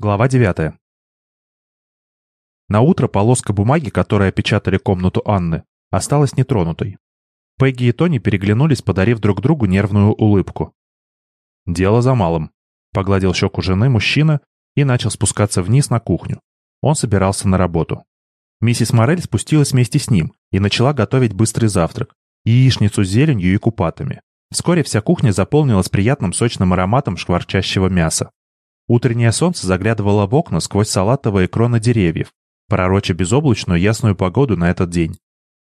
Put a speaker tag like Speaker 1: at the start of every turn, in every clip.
Speaker 1: Глава 9. На утро полоска бумаги, которой опечатали комнату Анны, осталась нетронутой. Пегги и Тони переглянулись, подарив друг другу нервную улыбку. «Дело за малым», — погладил щеку жены мужчина и начал спускаться вниз на кухню. Он собирался на работу. Миссис Морель спустилась вместе с ним и начала готовить быстрый завтрак, яичницу с зеленью и купатами. Вскоре вся кухня заполнилась приятным сочным ароматом шкварчащего мяса. Утреннее солнце заглядывало в окна сквозь салатовые кроны деревьев, пророча безоблачную ясную погоду на этот день.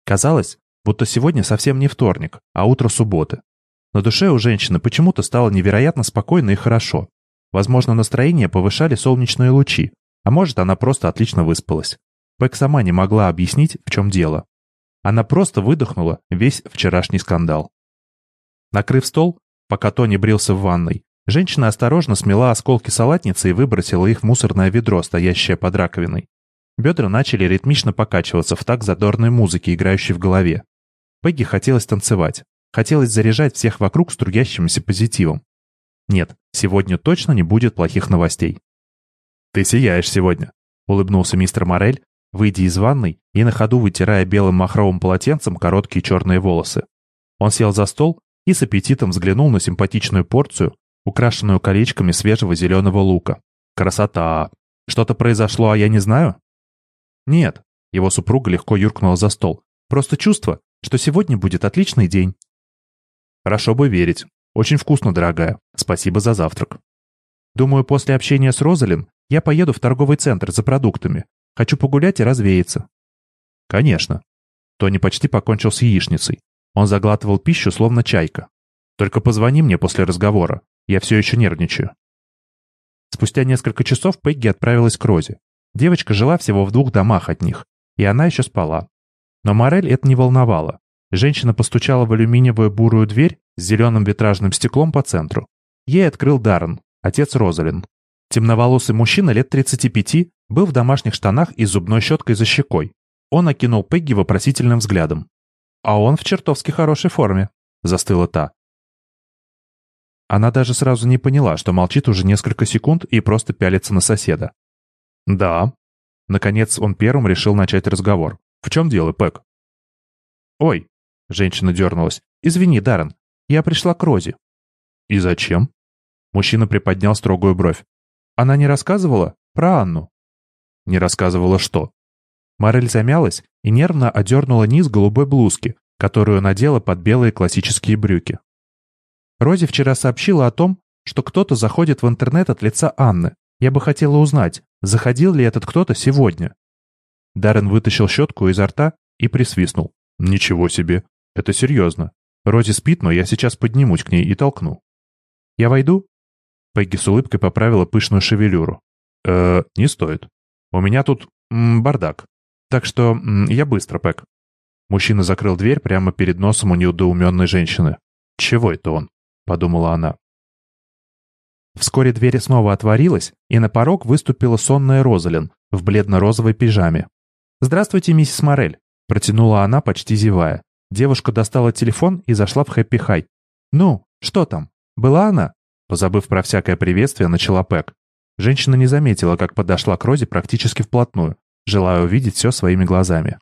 Speaker 1: Казалось, будто сегодня совсем не вторник, а утро субботы. На душе у женщины почему-то стало невероятно спокойно и хорошо. Возможно, настроение повышали солнечные лучи, а может, она просто отлично выспалась. Пэк сама не могла объяснить, в чем дело. Она просто выдохнула весь вчерашний скандал. Накрыв стол, пока Тони брился в ванной, Женщина осторожно смела осколки салатницы и выбросила их в мусорное ведро, стоящее под раковиной. Бедра начали ритмично покачиваться в такт задорной музыки, играющей в голове. Пегги хотелось танцевать. Хотелось заряжать всех вокруг струящимся позитивом. Нет, сегодня точно не будет плохих новостей. «Ты сияешь сегодня», — улыбнулся мистер Морель, выйдя из ванной и на ходу вытирая белым махровым полотенцем короткие черные волосы. Он сел за стол и с аппетитом взглянул на симпатичную порцию, украшенную колечками свежего зеленого лука. Красота! Что-то произошло, а я не знаю? Нет, его супруга легко юркнула за стол. Просто чувство, что сегодня будет отличный день. Хорошо бы верить. Очень вкусно, дорогая. Спасибо за завтрак. Думаю, после общения с Розалин я поеду в торговый центр за продуктами. Хочу погулять и развеяться. Конечно. Тони почти покончил с яичницей. Он заглатывал пищу, словно чайка. Только позвони мне после разговора. Я все еще нервничаю. Спустя несколько часов Пегги отправилась к Розе. Девочка жила всего в двух домах от них, и она еще спала. Но Морель это не волновало. Женщина постучала в алюминиевую бурую дверь с зеленым витражным стеклом по центру. Ей открыл Даррен, отец Розалин. Темноволосый мужчина лет 35 был в домашних штанах и зубной щеткой за щекой. Он окинул Пегги вопросительным взглядом. «А он в чертовски хорошей форме», — застыла та. Она даже сразу не поняла, что молчит уже несколько секунд и просто пялится на соседа. «Да». Наконец он первым решил начать разговор. «В чем дело, Пэк?» «Ой», — женщина дернулась. «Извини, Даррен, я пришла к Розе». «И зачем?» Мужчина приподнял строгую бровь. «Она не рассказывала про Анну?» «Не рассказывала что?» Морель замялась и нервно одернула низ голубой блузки, которую надела под белые классические брюки. Рози вчера сообщила о том, что кто-то заходит в интернет от лица Анны. Я бы хотела узнать, заходил ли этот кто-то сегодня. Даррен вытащил щетку изо рта и присвистнул. «Ничего себе! Это серьезно. Рози спит, но я сейчас поднимусь к ней и толкну». «Я войду?» Пегги с улыбкой поправила пышную шевелюру. «Э, не стоит. У меня тут м, бардак. Так что м, я быстро, Пэг». Мужчина закрыл дверь прямо перед носом у неудоуменной женщины. «Чего это он?» — подумала она. Вскоре дверь снова отворилась, и на порог выступила сонная Розалин в бледно-розовой пижаме. «Здравствуйте, миссис Морель», — протянула она, почти зевая. Девушка достала телефон и зашла в Хэппи Хай. «Ну, что там? Была она?» Позабыв про всякое приветствие, начала Пэк. Женщина не заметила, как подошла к Розе практически вплотную, желая увидеть все своими глазами.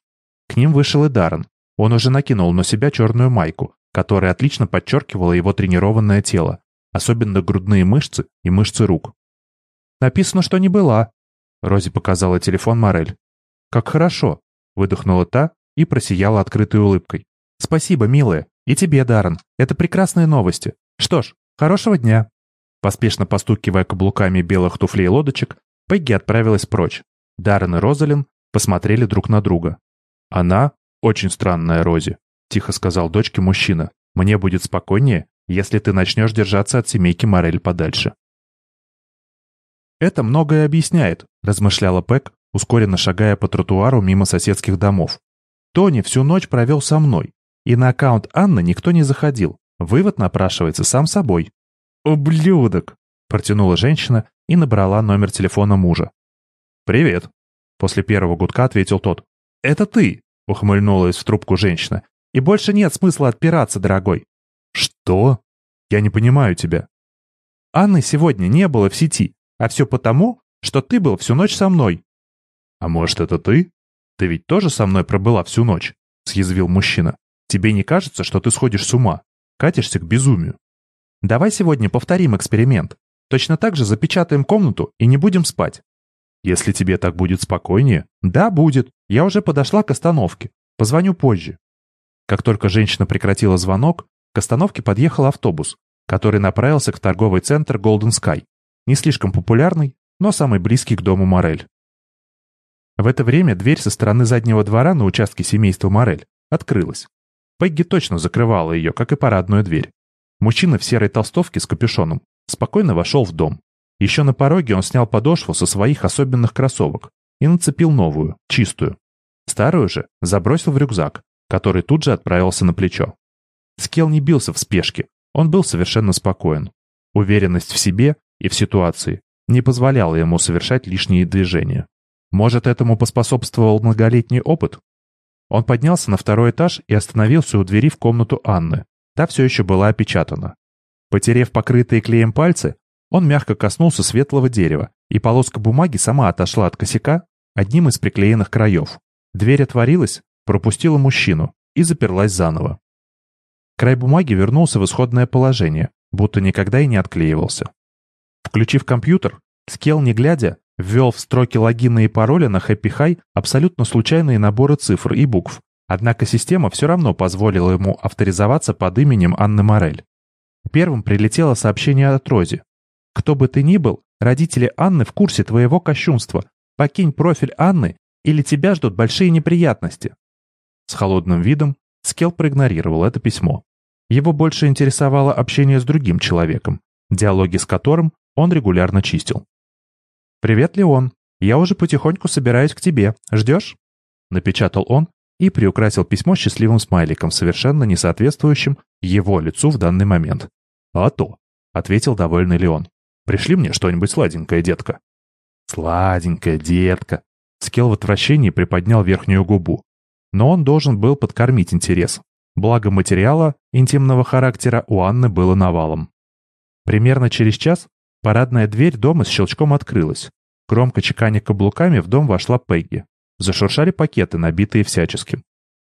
Speaker 1: К ним вышел и Даррен. Он уже накинул на себя черную майку, которая отлично подчеркивала его тренированное тело, особенно грудные мышцы и мышцы рук. «Написано, что не была», — Рози показала телефон Морель. «Как хорошо», — выдохнула та и просияла открытой улыбкой. «Спасибо, милая. И тебе, Даррен. Это прекрасные новости. Что ж, хорошего дня». Поспешно постукивая каблуками белых туфлей лодочек, Пегги отправилась прочь. Даррен и Розалин посмотрели друг на друга. Она очень странная Рози. — тихо сказал дочке мужчина. «Мне будет спокойнее, если ты начнешь держаться от семейки Морель подальше». «Это многое объясняет», — размышляла Пэк, ускоренно шагая по тротуару мимо соседских домов. «Тони всю ночь провел со мной, и на аккаунт Анны никто не заходил. Вывод напрашивается сам собой». «Ублюдок!» — протянула женщина и набрала номер телефона мужа. «Привет», — после первого гудка ответил тот. «Это ты», — ухмыльнулась в трубку женщина. И больше нет смысла отпираться, дорогой. Что? Я не понимаю тебя. Анны сегодня не было в сети, а все потому, что ты был всю ночь со мной». «А может, это ты? Ты ведь тоже со мной пробыла всю ночь?» — съязвил мужчина. «Тебе не кажется, что ты сходишь с ума? Катишься к безумию?» «Давай сегодня повторим эксперимент. Точно так же запечатаем комнату и не будем спать». «Если тебе так будет спокойнее?» «Да, будет. Я уже подошла к остановке. Позвоню позже». Как только женщина прекратила звонок, к остановке подъехал автобус, который направился к торговый центр Golden Sky, не слишком популярный, но самый близкий к дому Морель. В это время дверь со стороны заднего двора на участке семейства Морель открылась. Пегги точно закрывала ее, как и парадную дверь. Мужчина в серой толстовке с капюшоном спокойно вошел в дом. Еще на пороге он снял подошву со своих особенных кроссовок и нацепил новую, чистую. Старую же забросил в рюкзак, который тут же отправился на плечо. Скелл не бился в спешке, он был совершенно спокоен. Уверенность в себе и в ситуации не позволяла ему совершать лишние движения. Может, этому поспособствовал многолетний опыт? Он поднялся на второй этаж и остановился у двери в комнату Анны. Та все еще была опечатана. Потерев покрытые клеем пальцы, он мягко коснулся светлого дерева, и полоска бумаги сама отошла от косяка одним из приклеенных краев. Дверь отворилась, пропустила мужчину и заперлась заново. Край бумаги вернулся в исходное положение, будто никогда и не отклеивался. Включив компьютер, Скелл, не глядя, ввел в строки логина и пароля на Happy High абсолютно случайные наборы цифр и букв, однако система все равно позволила ему авторизоваться под именем Анны Морель. Первым прилетело сообщение от Рози. «Кто бы ты ни был, родители Анны в курсе твоего кощунства. Покинь профиль Анны, или тебя ждут большие неприятности». С холодным видом Скелл проигнорировал это письмо. Его больше интересовало общение с другим человеком, диалоги с которым он регулярно чистил. «Привет, Леон. Я уже потихоньку собираюсь к тебе. Ждешь?» Напечатал он и приукрасил письмо счастливым смайликом, совершенно не соответствующим его лицу в данный момент. «А то», — ответил довольный Леон. «Пришли мне что-нибудь сладенькое, детка». «Сладенькая, детка». Скелл в отвращении приподнял верхнюю губу. Но он должен был подкормить интерес. Благо материала интимного характера у Анны было навалом. Примерно через час парадная дверь дома с щелчком открылась. Громко чеканя каблуками в дом вошла Пегги. Зашуршали пакеты, набитые всяческим.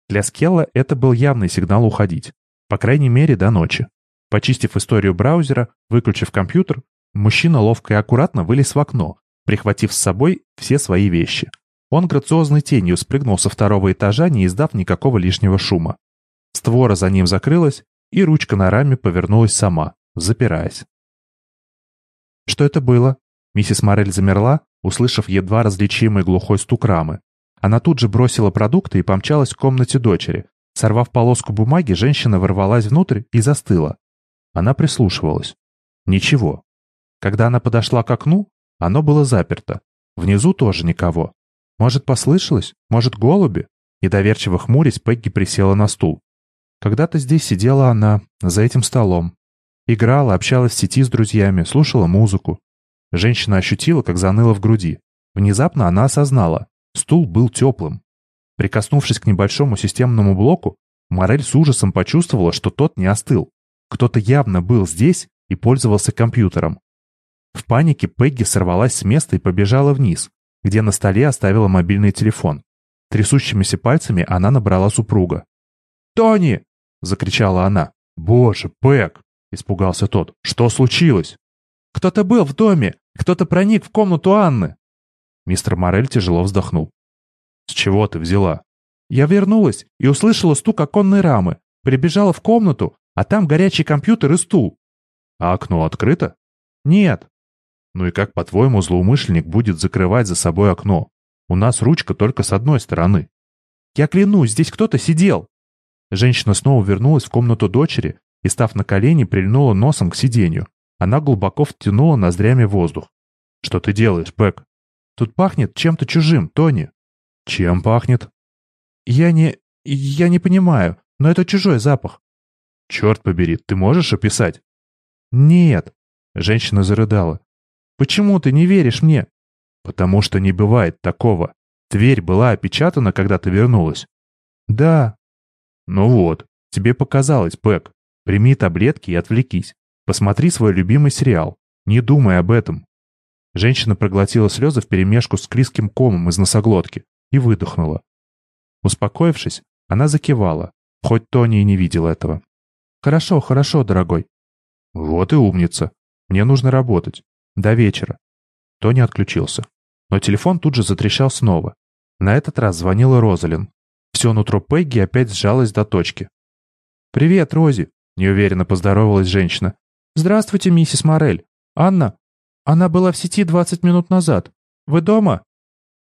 Speaker 1: Для Скелла это был явный сигнал уходить. По крайней мере, до ночи. Почистив историю браузера, выключив компьютер, мужчина ловко и аккуратно вылез в окно, прихватив с собой все свои вещи. Он грациозной тенью спрыгнул со второго этажа, не издав никакого лишнего шума. Створа за ним закрылась, и ручка на раме повернулась сама, запираясь. «Что это было?» Миссис Морель замерла, услышав едва различимый глухой стук рамы. Она тут же бросила продукты и помчалась в комнате дочери. Сорвав полоску бумаги, женщина ворвалась внутрь и застыла. Она прислушивалась. Ничего. Когда она подошла к окну, оно было заперто. Внизу тоже никого. Может, послышалось? Может, голуби? Недоверчиво хмурясь, Пегги присела на стул. Когда-то здесь сидела она, за этим столом. Играла, общалась в сети с друзьями, слушала музыку. Женщина ощутила, как заныло в груди. Внезапно она осознала. Стул был теплым. Прикоснувшись к небольшому системному блоку, Морель с ужасом почувствовала, что тот не остыл. Кто-то явно был здесь и пользовался компьютером. В панике Пегги сорвалась с места и побежала вниз, где на столе оставила мобильный телефон. Трясущимися пальцами она набрала супруга. «Тони!» — закричала она. «Боже, Пэг!» — испугался тот. «Что случилось?» «Кто-то был в доме! Кто-то проник в комнату Анны!» Мистер Морель тяжело вздохнул. «С чего ты взяла?» «Я вернулась и услышала стук оконной рамы. Прибежала в комнату, а там горячий компьютер и стул». «А окно открыто?»
Speaker 2: «Нет».
Speaker 1: Ну и как, по-твоему, злоумышленник будет закрывать за собой окно? У нас ручка только с одной стороны.
Speaker 2: Я клянусь, здесь кто-то сидел.
Speaker 1: Женщина снова вернулась в комнату дочери и, став на колени, прильнула носом к сиденью. Она глубоко втянула ноздрями воздух. «Что ты делаешь, Пэк?»
Speaker 2: «Тут пахнет чем-то чужим, Тони».
Speaker 1: «Чем пахнет?»
Speaker 2: «Я не... я не понимаю, но это чужой запах».
Speaker 1: «Черт побери, ты можешь описать?»
Speaker 2: «Нет».
Speaker 1: Женщина зарыдала.
Speaker 2: Почему ты не веришь мне?»
Speaker 1: «Потому что не бывает такого. Дверь была опечатана, когда ты вернулась?»
Speaker 2: «Да».
Speaker 1: «Ну вот, тебе показалось, Пэк. Прими таблетки и отвлекись. Посмотри свой любимый сериал. Не думай об этом». Женщина проглотила слезы вперемешку с клизким комом из носоглотки и выдохнула. Успокоившись, она закивала, хоть Тони и не видел этого. «Хорошо, хорошо, дорогой». «Вот и умница. Мне нужно работать. До вечера». Тони отключился. Но телефон тут же затрещал снова. На этот раз звонила Розалин. Все нутро Пегги опять сжалось до точки. «Привет, Рози», — неуверенно поздоровалась женщина. «Здравствуйте, миссис Морель. Анна? Она была в сети 20 минут назад. Вы дома?»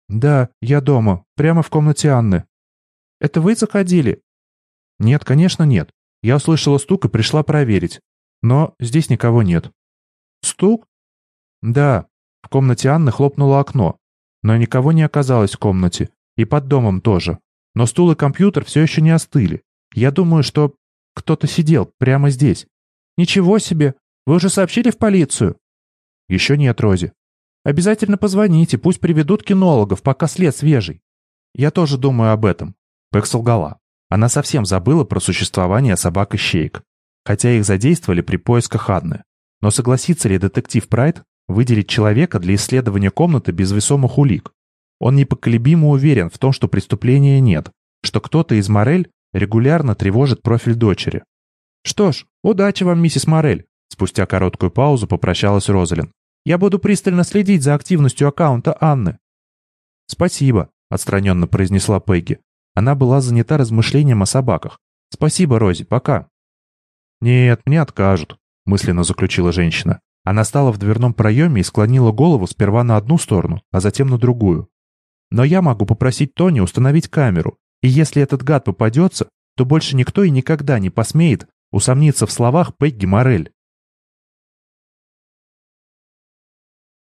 Speaker 1: «Да, я дома, прямо в комнате Анны». «Это вы заходили?» «Нет, конечно, нет. Я услышала стук и пришла проверить. Но здесь никого нет». «Стук?» «Да. В комнате Анны хлопнуло окно. Но никого не оказалось в комнате. И под домом тоже. Но стул и компьютер все еще не остыли. Я думаю, что кто-то сидел прямо здесь. Ничего себе! Вы уже сообщили в полицию? Еще нет, Рози. Обязательно позвоните, пусть приведут кинологов, пока след свежий. Я тоже думаю об этом. Пэк солгала. Она совсем забыла про существование собак и щейк. Хотя их задействовали при поисках Анны. Но согласится ли детектив Прайд выделить человека для исследования комнаты без весомых улик? Он непоколебимо уверен в том, что преступления нет, что кто-то из Морель регулярно тревожит профиль дочери. «Что ж, удачи вам, миссис Морель!» Спустя короткую паузу попрощалась Розалин. «Я буду пристально следить за активностью аккаунта Анны». «Спасибо», — отстраненно произнесла Пегги. Она была занята размышлением о собаках. «Спасибо, Рози, пока». «Нет, мне откажут», — мысленно заключила женщина. Она стала в дверном проеме и склонила голову сперва на одну сторону, а затем на другую. «Но я могу попросить Тони установить камеру, и если этот гад попадется, то больше никто и никогда не посмеет усомниться в словах Пегги Морель.